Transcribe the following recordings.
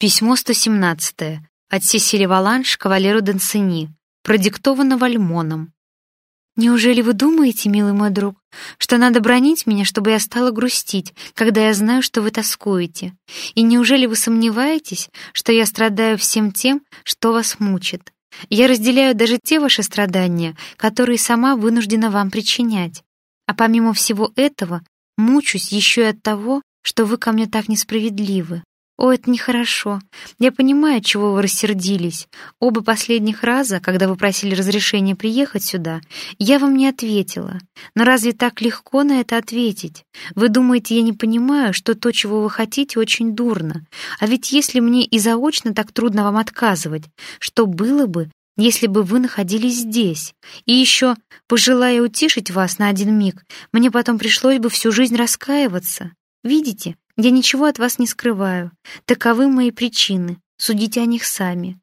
Письмо 117 от Сесили Валанш кавалеру Д'Ансени, продиктовано Вальмоном. «Неужели вы думаете, милый мой друг, что надо бронить меня, чтобы я стала грустить, когда я знаю, что вы тоскуете? И неужели вы сомневаетесь, что я страдаю всем тем, что вас мучит? Я разделяю даже те ваши страдания, которые сама вынуждена вам причинять. А помимо всего этого, мучусь еще и от того, что вы ко мне так несправедливы. «О, это нехорошо. Я понимаю, чего вы рассердились. Оба последних раза, когда вы просили разрешения приехать сюда, я вам не ответила. Но разве так легко на это ответить? Вы думаете, я не понимаю, что то, чего вы хотите, очень дурно? А ведь если мне и заочно так трудно вам отказывать, что было бы, если бы вы находились здесь. И еще, пожелая утешить вас на один миг, мне потом пришлось бы всю жизнь раскаиваться. Видите, я ничего от вас не скрываю. Таковы мои причины. Судите о них сами.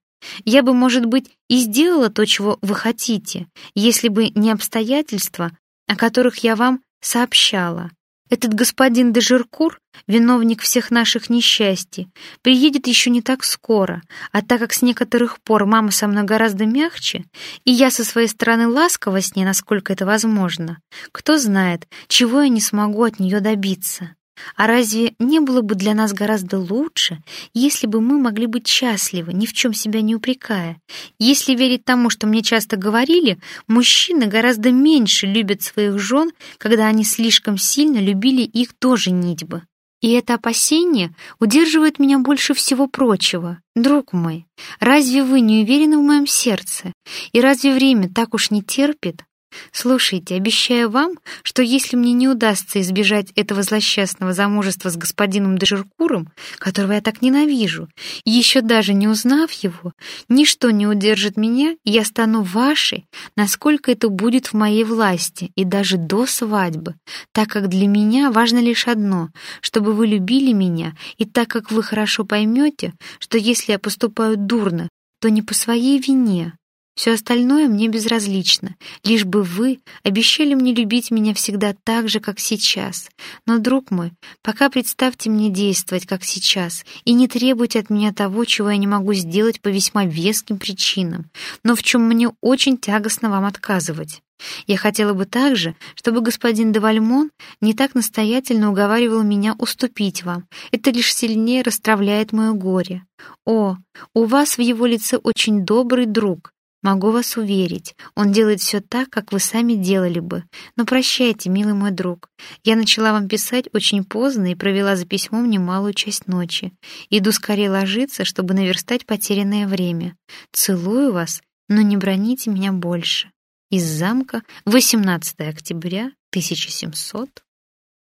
Я бы, может быть, и сделала то, чего вы хотите, если бы не обстоятельства, о которых я вам сообщала. Этот господин де Жеркур, виновник всех наших несчастий, приедет еще не так скоро, а так как с некоторых пор мама со мной гораздо мягче, и я со своей стороны ласкова с ней, насколько это возможно, кто знает, чего я не смогу от нее добиться. А разве не было бы для нас гораздо лучше, если бы мы могли быть счастливы, ни в чем себя не упрекая? Если верить тому, что мне часто говорили, мужчины гораздо меньше любят своих жен, когда они слишком сильно любили их тоже нитьбы. И это опасение удерживает меня больше всего прочего. Друг мой, разве вы не уверены в моем сердце? И разве время так уж не терпит? Слушайте, обещаю вам, что если мне не удастся избежать этого злосчастного замужества с господином Дежеркуром, которого я так ненавижу, еще даже не узнав его, ничто не удержит меня, и я стану вашей, насколько это будет в моей власти, и даже до свадьбы, так как для меня важно лишь одно, чтобы вы любили меня, и так как вы хорошо поймете, что если я поступаю дурно, то не по своей вине, все остальное мне безразлично, лишь бы вы обещали мне любить меня всегда так же, как сейчас. Но, друг мой, пока представьте мне действовать, как сейчас, и не требуйте от меня того, чего я не могу сделать по весьма веским причинам, но в чем мне очень тягостно вам отказывать. Я хотела бы также, чтобы господин де Вальмон не так настоятельно уговаривал меня уступить вам. Это лишь сильнее расстравляет мое горе. О, у вас в его лице очень добрый друг, Могу вас уверить, он делает все так, как вы сами делали бы. Но прощайте, милый мой друг. Я начала вам писать очень поздно и провела за письмом немалую часть ночи. Иду скорее ложиться, чтобы наверстать потерянное время. Целую вас, но не броните меня больше. Из замка 18 октября 1700